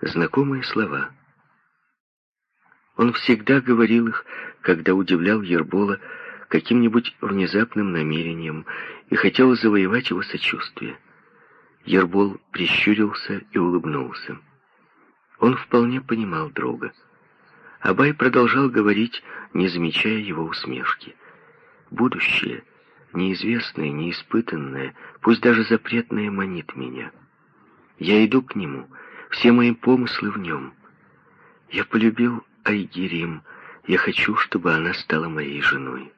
знакомые слова. Он всегда говорил их, когда удивлял Ербола каким-нибудь внезапным намерением и хотел завоевать его сочувствие. Ербол прищурился и улыбнулся. Он вполне понимал друга. Абай продолжал говорить, не замечая его усмешки. «Будущее, неизвестное, неиспытанное, пусть даже запретное, манит меня. Я иду к нему, все мои помыслы в нем. Я полюбил Айгерим, я хочу, чтобы она стала моей женой».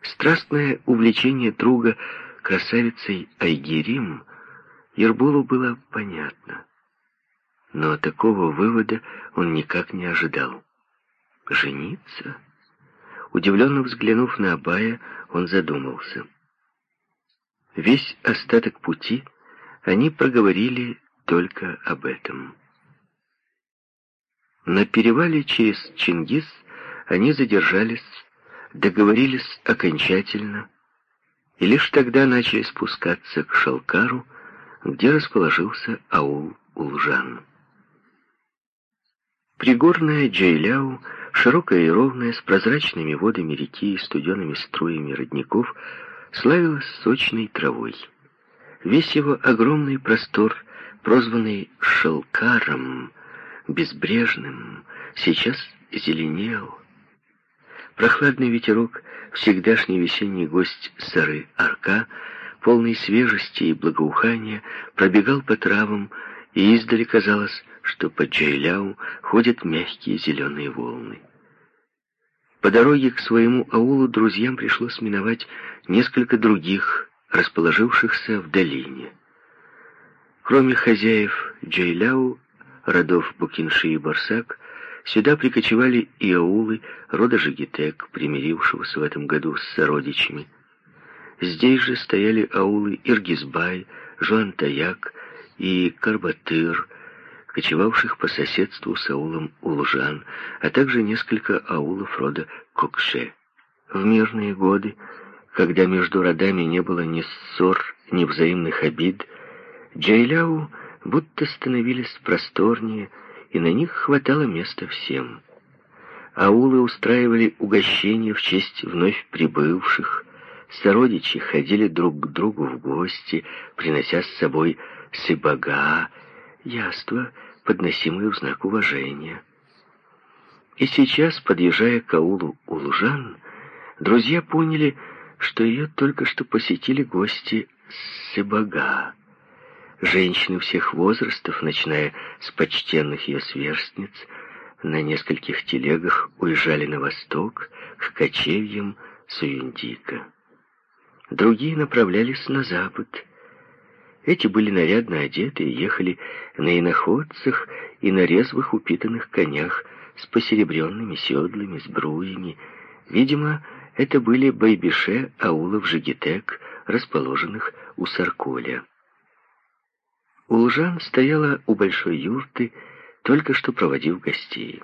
Страстное увлечение друга красавицей Айгерим Ерболу было понятно. Но такого вывода он никак не ожидал. «Жениться?» Удивленно взглянув на Абая, он задумался. Весь остаток пути они проговорили только об этом. На перевале через Чингис они задержались, договорились окончательно, и лишь тогда начали спускаться к Шалкару, где расположился аул Улжан. Пригорная Джейляу, широкая и ровная, с прозрачными водами реки и студенными струями родников, славилась сочной травой. Весь его огромный простор, прозванный Шалкаром, безбрежным, сейчас зеленел. Прохладный ветерок, всегдашний весенний гость сары Арка, полный свежести и благоухания, пробегал по травам, и издали казалось, что по Джейляу ходят мягкие зеленые волны. По дороге к своему аулу друзьям пришлось миновать несколько других, расположившихся в долине. Кроме хозяев Джейляу, родов Букинши и Барсак, сюда прикочевали и аулы рода Жигитек, примирившегося в этом году с сородичами. Здесь же стояли аулы Иргизбай, Жуантаяк и Карбатыр, кочевавших по соседству с аулом Улжан, а также несколько аулов рода Кокше. В мирные годы, когда между родами не было ни ссор, ни взаимных обид, Джайляу будто становились просторнее, и на них хватало места всем. Аулы устраивали угощения в честь вновь прибывших, сородичи ходили друг к другу в гости, принося с собой сыбага, яства, подносимые в знак уважения. И сейчас, подъезжая к аулу Улжан, друзья поняли, что ее только что посетили гости Сыбага. Женщины всех возрастов, начиная с почтенных ее сверстниц, на нескольких телегах уезжали на восток, к кочевьям Суюндика. Другие направлялись на запад, эти были нарядно одеты и ехали на иноходцах и на резвых упитанных конях с посеребренными седлами, сбруями. Видимо, это были байбише аулов Жигитек, расположенных у Сарколя. Улжан стояла у большой юрты, только что проводив гостей.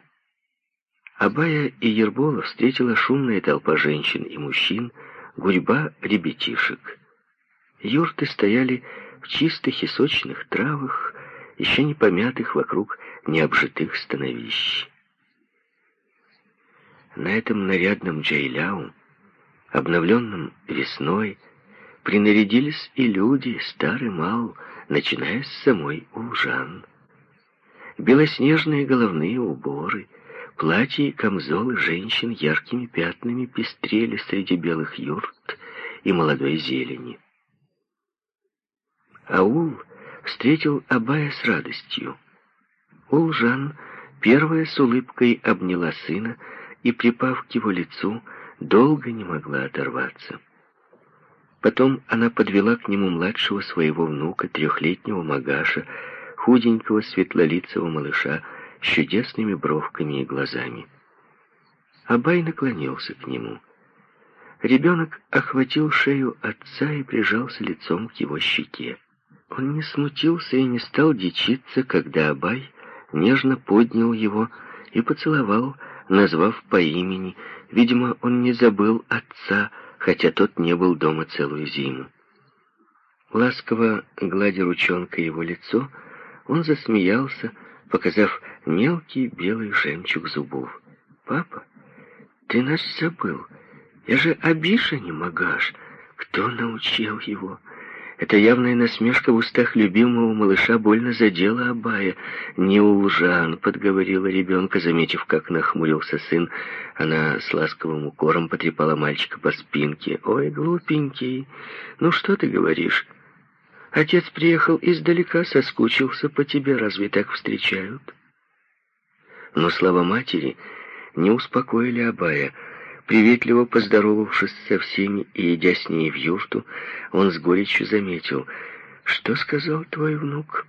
Абая и Ербола встретила шумная толпа женщин и мужчин, гурьба ребятишек. Юрты стояли в чистых и сочных травах, еще не помятых вокруг необжитых становищ. На этом нарядном джейляу, обновленном весной, принарядились и люди, старый мал, начиная с самой Улжан. Белоснежные головные уборы, платья и камзолы женщин яркими пятнами пестрели среди белых юрт и молодой зелени. Аул встретил Абая с радостью. Улжан первая с улыбкой обняла сына и, припав к его лицу, долго не могла оторваться. Потом она подвела к нему младшего своего внука, трехлетнего Магаша, худенького светлолицего малыша с чудесными бровками и глазами. Абай наклонился к нему. Ребенок охватил шею отца и прижался лицом к его щеке. Он не смутился и не стал дичиться, когда Абай нежно поднял его и поцеловал, назвав по имени. Видимо, он не забыл отца, хотя тот не был дома целую зиму. Ласково гладя ручонкой его лицо, Он засмеялся, показав мелкий белый жемчуг зубов. «Папа, ты нас забыл. Я же Абиша не могаш. Кто научил его?» Эта явная насмешка в устах любимого малыша больно задела Абая. «Не улжан», — подговорила ребенка, заметив, как нахмурился сын. Она с ласковым укором потрепала мальчика по спинке. «Ой, глупенький, ну что ты говоришь? Отец приехал издалека, соскучился по тебе, разве так встречают?» Но слова матери не успокоили Абая. Приветливо поздоровавшись со всеми и идя с ней в юрту, он с горечью заметил, «Что сказал твой внук?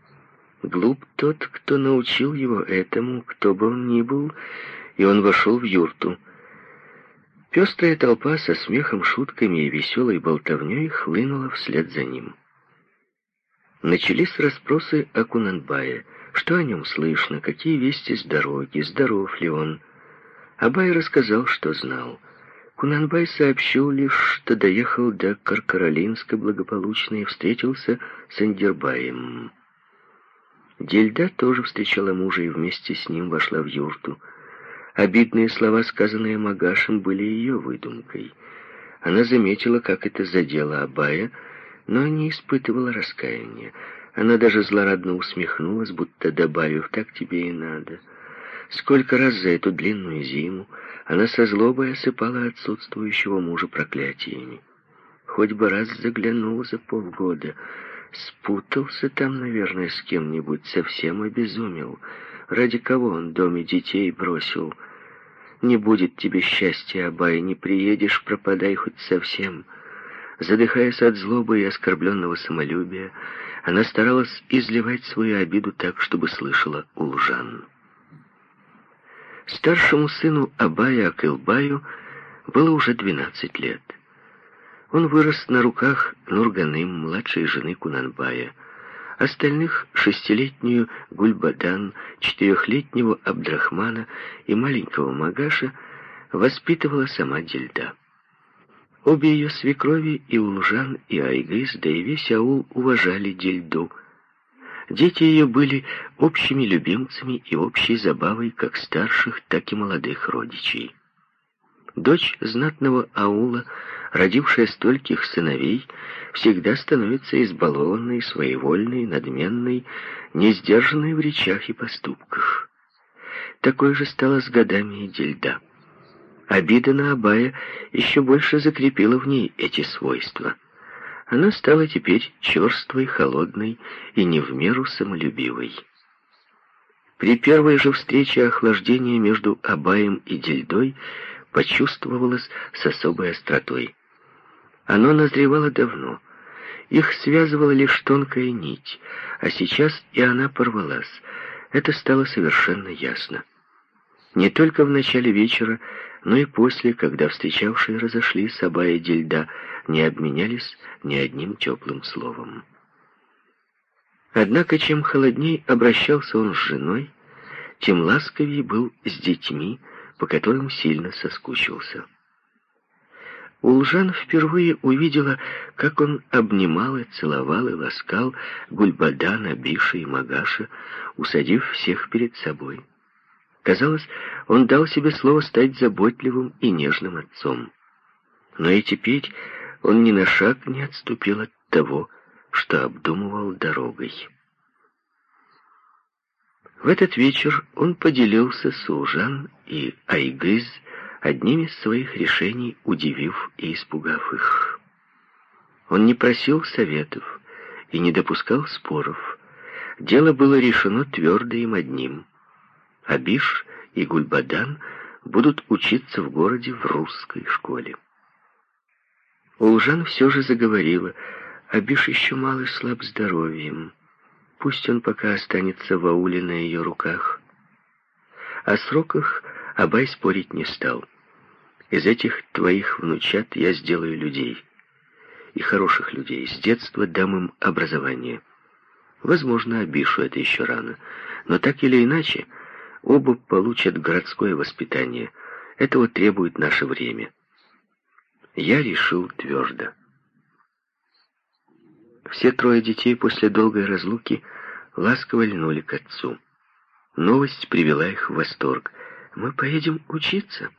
Глуп тот, кто научил его этому, кто бы он ни был». И он вошел в юрту. Пестрая толпа со смехом, шутками и веселой болтовней хлынула вслед за ним. Начались расспросы о Кунанбае. Что о нем слышно, какие вести с дороги, здоров ли он. Абай рассказал, что знал. Кунанбай сообщил лишь, что доехал до Каркаролинска благополучно и встретился с Андербаем. Дельда тоже встречала мужа и вместе с ним вошла в юрту. Обидные слова, сказанные Магашем, были ее выдумкой. Она заметила, как это задело Абая, но не испытывала раскаяния. Она даже злорадно усмехнулась, будто добавив, так тебе и надо. Сколько раз за эту длинную зиму она со злобой осыпала отсутствующего мужа проклятиями. Хоть бы раз заглянул за полгода, спутался там, наверное, с кем-нибудь, совсем обезумел. Ради кого он дом и детей бросил? Не будет тебе счастья, Абай, не приедешь, пропадай хоть совсем. Задыхаясь от злобы и оскорбленного самолюбия, она старалась изливать свою обиду так, чтобы слышала Улжан. Старшему сыну Абая Акылбаю было уже 12 лет. Он вырос на руках Нурганым, младшей жены Кунанбая. Остальных — шестилетнюю Гульбадан, четырехлетнего Абдрахмана и маленького Магаша — воспитывала сама Дельда. Обе ее свекрови, и Улжан, и Айгыз, да и весь аул уважали Дельду — Дети ее были общими любимцами и общей забавой как старших, так и молодых родичей. Дочь знатного аула, родившая стольких сыновей, всегда становится избалованной, своевольной, надменной, несдержанной в речах и поступках. Такой же стала с годами и Дельда. Обида на Абая еще больше закрепила в ней эти свойства — она стала теперь черствой, холодной и не в меру самолюбивой. При первой же встрече охлаждение между Абаем и Дельдой почувствовалось с особой остротой. Оно назревало давно. Их связывала лишь тонкая нить, а сейчас и она порвалась. Это стало совершенно ясно. Не только в начале вечера, но и после, когда встречавшие разошлись, Аба и Дельда не обменялись ни одним теплым словом. Однако, чем холодней обращался он с женой, тем ласковее был с детьми, по которым сильно соскучился. Улжан впервые увидела, как он обнимал и целовал и ласкал Гульбадана, Биша и Магаша, усадив всех перед собой. Казалось, он дал себе слово стать заботливым и нежным отцом. Но и теперь он ни на шаг не отступил от того, что обдумывал дорогой. В этот вечер он поделился с Ужан и Айгыз одним из своих решений, удивив и испугав их. Он не просил советов и не допускал споров. Дело было решено твердо им одним — Абиш и Гульбадан будут учиться в городе в русской школе. Улжан все же заговорила. Абиш еще малый слаб здоровьем. Пусть он пока останется в ауле на ее руках. О сроках Абай спорить не стал. Из этих твоих внучат я сделаю людей. И хороших людей. С детства дам им образование. Возможно, Абишу это еще рано. Но так или иначе, Оба получат городское воспитание. Этого требует наше время. Я решил твердо. Все трое детей после долгой разлуки ласково льнули к отцу. Новость привела их в восторг. «Мы поедем учиться.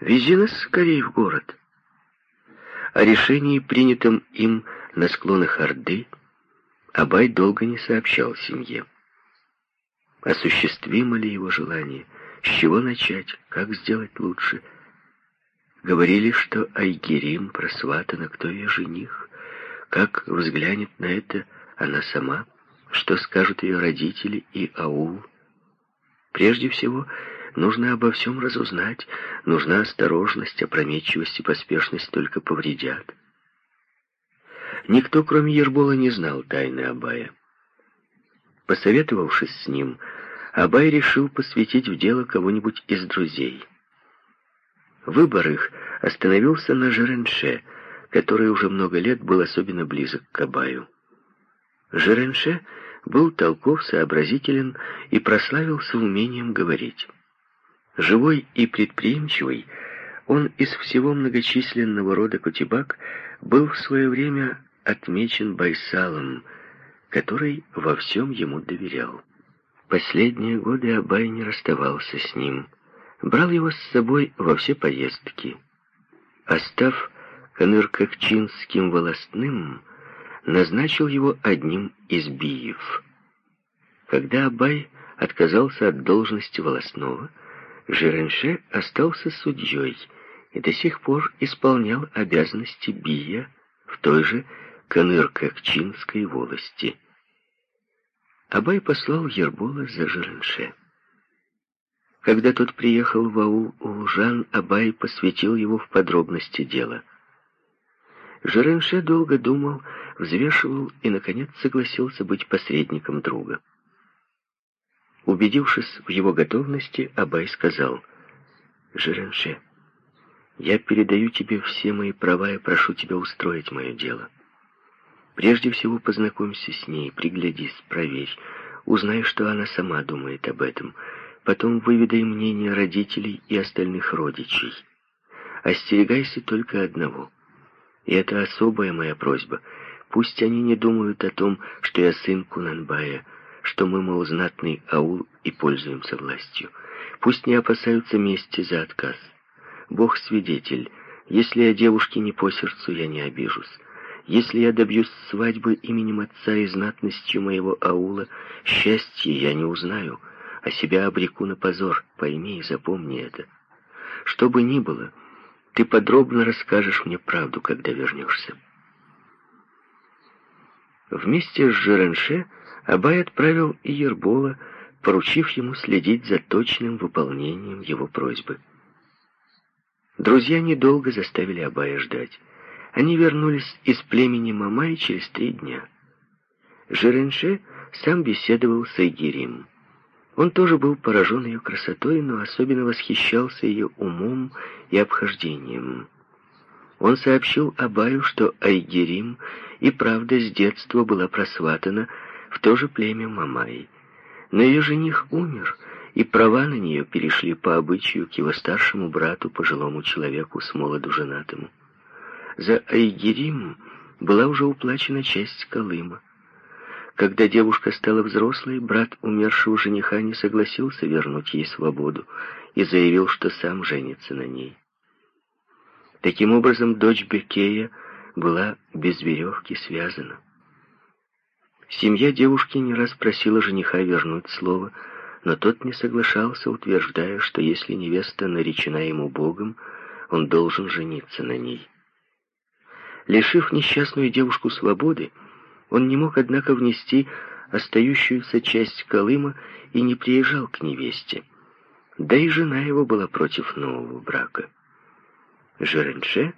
Вези нас скорее в город». О решении, принятом им на склонах Орды, Абай долго не сообщал семье. Осуществимо ли его желание? С чего начать? Как сделать лучше? Говорили, что Айгерим просватана, кто ее жених. Как взглянет на это она сама? Что скажут ее родители и аул? Прежде всего, нужно обо всем разузнать. Нужна осторожность, опрометчивость и поспешность только повредят. Никто, кроме Ербола, не знал тайны Абая. Посоветовавшись с ним, Абай решил посвятить в дело кого-нибудь из друзей. Выбор их остановился на Жеренше, который уже много лет был особенно близок к Абаю. Жеренше был толков, сообразителен и прославился умением говорить. Живой и предприимчивый, он из всего многочисленного рода кутибак был в свое время отмечен Байсалом, который во всем ему доверял. Последние годы Абай не расставался с ним, брал его с собой во все поездки. Остав Каныркакчинским волостным, назначил его одним из биев. Когда Абай отказался от должности волосного, Жеренше остался судьей и до сих пор исполнял обязанности бия в той же Каныр-Какчинской волости. Абай послал Ербола за Жеренше. Когда тот приехал в аул Улжан, Абай посвятил его в подробности дела. Жеренше долго думал, взвешивал и, наконец, согласился быть посредником друга. Убедившись в его готовности, Абай сказал, «Жеренше, я передаю тебе все мои права и прошу тебя устроить мое дело. Прежде всего познакомься с ней, приглядись, проверь, узнай, что она сама думает об этом. Потом выведай мнение родителей и остальных родичей. Остерегайся только одного. И это особая моя просьба. Пусть они не думают о том, что я сын Кунанбая, что мы, мол, знатный аул и пользуемся властью. Пусть не опасаются мести за отказ. Бог свидетель, если я девушке не по сердцу, я не обижусь. Если я добьюсь свадьбы именем отца и знатностью моего аула, счастья я не узнаю, а себя обреку на позор. Пойми и запомни это. Что бы ни было, ты подробно расскажешь мне правду, когда вернешься. Вместе с Жеренше Абай отправил и Ербола, поручив ему следить за точным выполнением его просьбы. Друзья недолго заставили Абая ждать. Они вернулись из племени Мамай через три дня. Жеренше сам беседовал с Айгерим. Он тоже был поражен ее красотой, но особенно восхищался ее умом и обхождением. Он сообщил Абаю, что Айгерим и правда с детства была просватана в то же племя Мамай. Но ее жених умер, и права на нее перешли по обычаю к его старшему брату, пожилому человеку с молоду женатому. За Айгерим была уже уплачена часть Колыма. Когда девушка стала взрослой, брат умершего жениха не согласился вернуть ей свободу и заявил, что сам женится на ней. Таким образом, дочь Бекея была без веревки связана. Семья девушки не раз просила жениха вернуть слово, но тот не соглашался, утверждая, что если невеста наречена ему Богом, он должен жениться на ней. Лишив несчастную девушку свободы, он не мог, однако, внести остающуюся часть Колыма и не приезжал к невесте. Да и жена его была против нового брака. Жеренше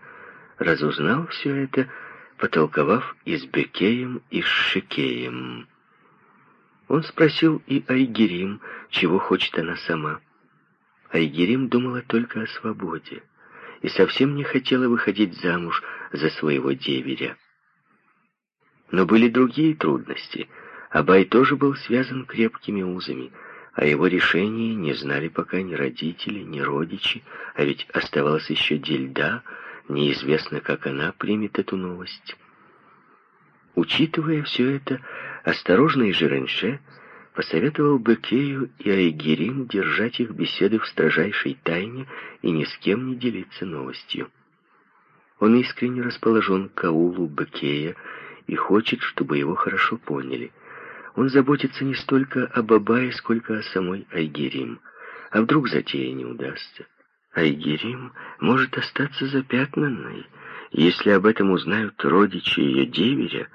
разузнал все это, потолковав и с Бекеем, и с Шикеем. Он спросил и Айгерим, чего хочет она сама. Айгерим думала только о свободе и совсем не хотела выходить замуж за своего деверя. Но были другие трудности. Абай тоже был связан крепкими узами. О его решении не знали пока ни родители, ни родичи, а ведь оставалась еще Дельда, неизвестно, как она примет эту новость. Учитывая все это, осторожный Жиренше посоветовал Бекею и Айгерим держать их беседы в строжайшей тайне и ни с кем не делиться новостью. Он искренне расположен к аулу Бекея и хочет, чтобы его хорошо поняли. Он заботится не столько об Абае, сколько о самой Айгерим. А вдруг затея не удастся? Айгерим может остаться запятнанной. Если об этом узнают родичи ее деверя,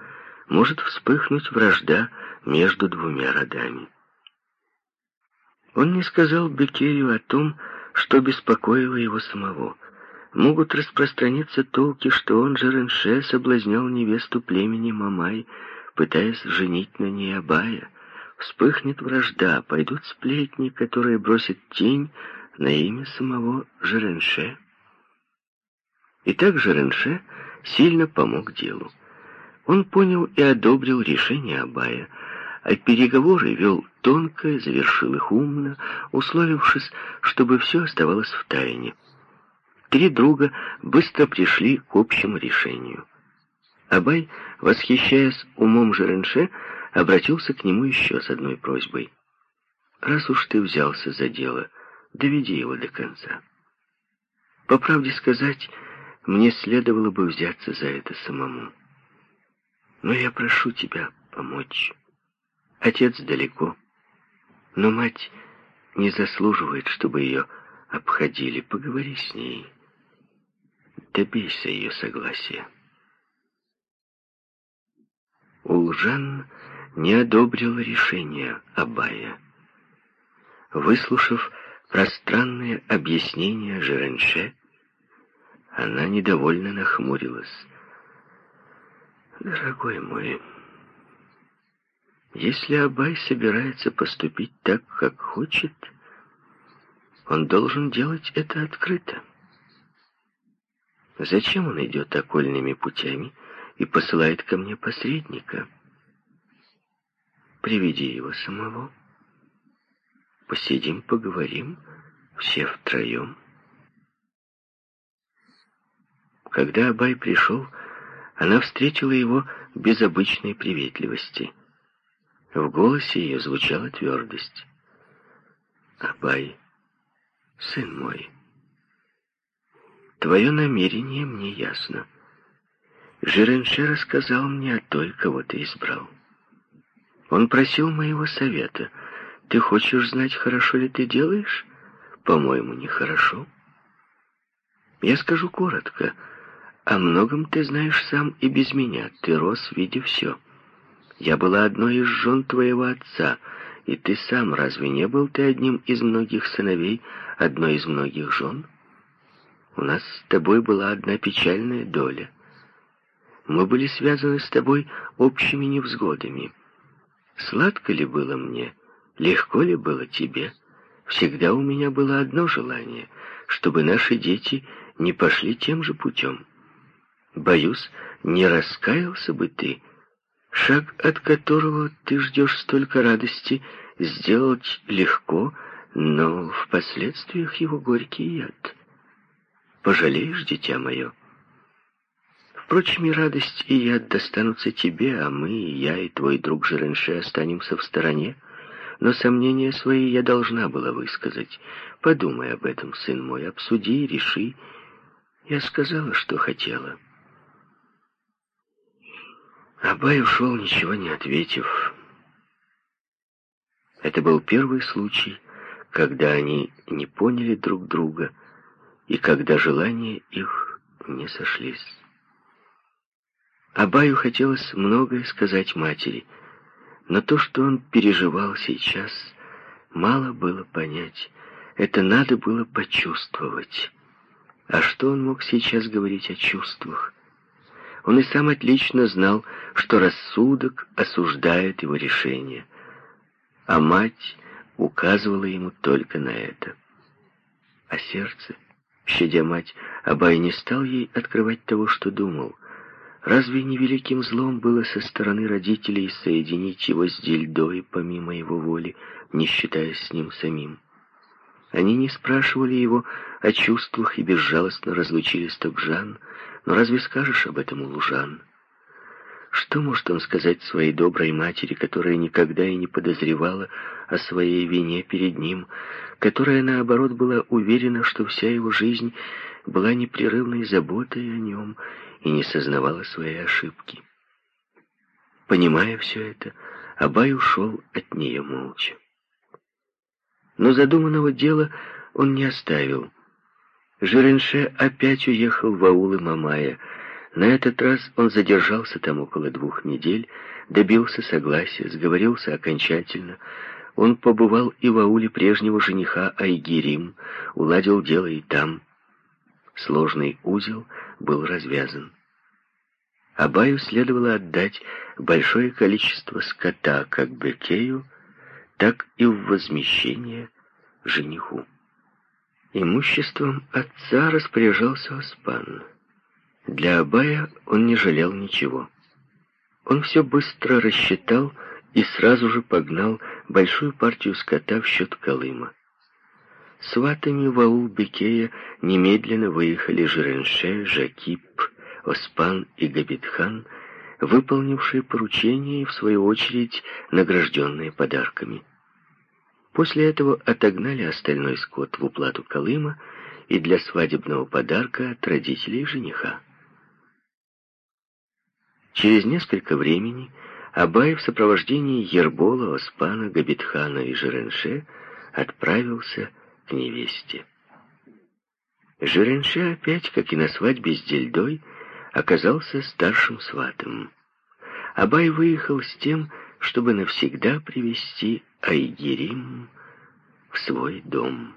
может вспыхнуть вражда между двумя родами. Он не сказал Бекею о том, что беспокоило его самого. Могут распространиться толки, что он, Жеренше, соблазнял невесту племени Мамай, пытаясь женить на ней Абая. Вспыхнет вражда, пойдут сплетни, которые бросят тень на имя самого Жеренше. И так Жеренше сильно помог делу. Он понял и одобрил решение Абая, а переговоры вел тонко, завершил их умно, условившись, чтобы все оставалось в тайне. Три друга быстро пришли к общему решению. Абай, восхищаясь умом Жеренше, обратился к нему еще с одной просьбой. «Раз уж ты взялся за дело, доведи его до конца. По правде сказать, мне следовало бы взяться за это самому. Но я прошу тебя помочь. Отец далеко, но мать не заслуживает, чтобы ее обходили. Поговори с ней, добейся ее согласия. Улжан не одобрил решение Абая. Выслушав пространное объяснение Жеренше, она недовольно нахмурилась. «Дорогой мой, если Абай собирается поступить так, как хочет, он должен делать это открыто. Зачем он идет окольными путями и посылает ко мне посредника? Приведи его самого». Посидим, поговорим, все втроем. Когда Абай пришел, она встретила его без обычной приветливости. В голосе ее звучала твердость. «Абай, сын мой, твое намерение мне ясно. Жиренше рассказал мне о той, кого ты избрал. Он просил моего совета — ты хочешь знать, хорошо ли ты делаешь? По-моему, нехорошо. Я скажу коротко. О многом ты знаешь сам и без меня. Ты рос, видя все. Я была одной из жен твоего отца, и ты сам разве не был ты одним из многих сыновей, одной из многих жен? У нас с тобой была одна печальная доля. Мы были связаны с тобой общими невзгодами. Сладко ли было мне — Легко ли было тебе? Всегда у меня было одно желание, чтобы наши дети не пошли тем же путем. Боюсь, не раскаялся бы ты, шаг от которого ты ждешь столько радости, сделать легко, но в последствиях его горький яд. Пожалеешь, дитя мое? Впрочем, и радость, и яд достанутся тебе, а мы, и я, и твой друг Жеренше останемся в стороне но сомнения свои я должна была высказать. Подумай об этом, сын мой, обсуди реши. Я сказала, что хотела. Абай ушел, ничего не ответив. Это был первый случай, когда они не поняли друг друга и когда желания их не сошлись. Абаю хотелось многое сказать матери — но то, что он переживал сейчас, мало было понять. Это надо было почувствовать. А что он мог сейчас говорить о чувствах? Он и сам отлично знал, что рассудок осуждает его решение, а мать указывала ему только на это. А сердце, щадя мать, Абай не стал ей открывать того, что думал — Разве не великим злом было со стороны родителей соединить его с Дильдой помимо его воли, не считаясь с ним самим? Они не спрашивали его о чувствах и безжалостно разлучили с Токжан, но разве скажешь об этом у Лужан? Что может он сказать своей доброй матери, которая никогда и не подозревала о своей вине перед ним, которая, наоборот, была уверена, что вся его жизнь была непрерывной заботой о нем и не сознавала своей ошибки? Понимая все это, Абай ушел от нее молча. Но задуманного дела он не оставил. Жиренше опять уехал в аулы Мамая. На этот раз он задержался там около двух недель, добился согласия, сговорился окончательно. Он побывал и в ауле прежнего жениха Айгирим, уладил дело и там. Сложный узел был развязан. Абаю следовало отдать большое количество скота как Бекею, так и в возмещение жениху. Имуществом отца распоряжался Оспан. Для Абая он не жалел ничего. Он все быстро рассчитал и сразу же погнал большую партию скота в счет Колыма. Сватами в аул Бекея немедленно выехали Жиренше, Жакип, Оспан и Габитхан, выполнившие поручение и, в свою очередь, награжденные подарками. После этого отогнали остальной скот в уплату Колыма и для свадебного подарка от родителей жениха. Через несколько времени Абай в сопровождении Ербола, Оспана, Габитхана и Жиренше отправился к невесте. Жиренше опять, как и на свадьбе с Дельдой, оказался старшим сватом. Абай выехал с тем, чтобы навсегда привести Айгерим в свой дом.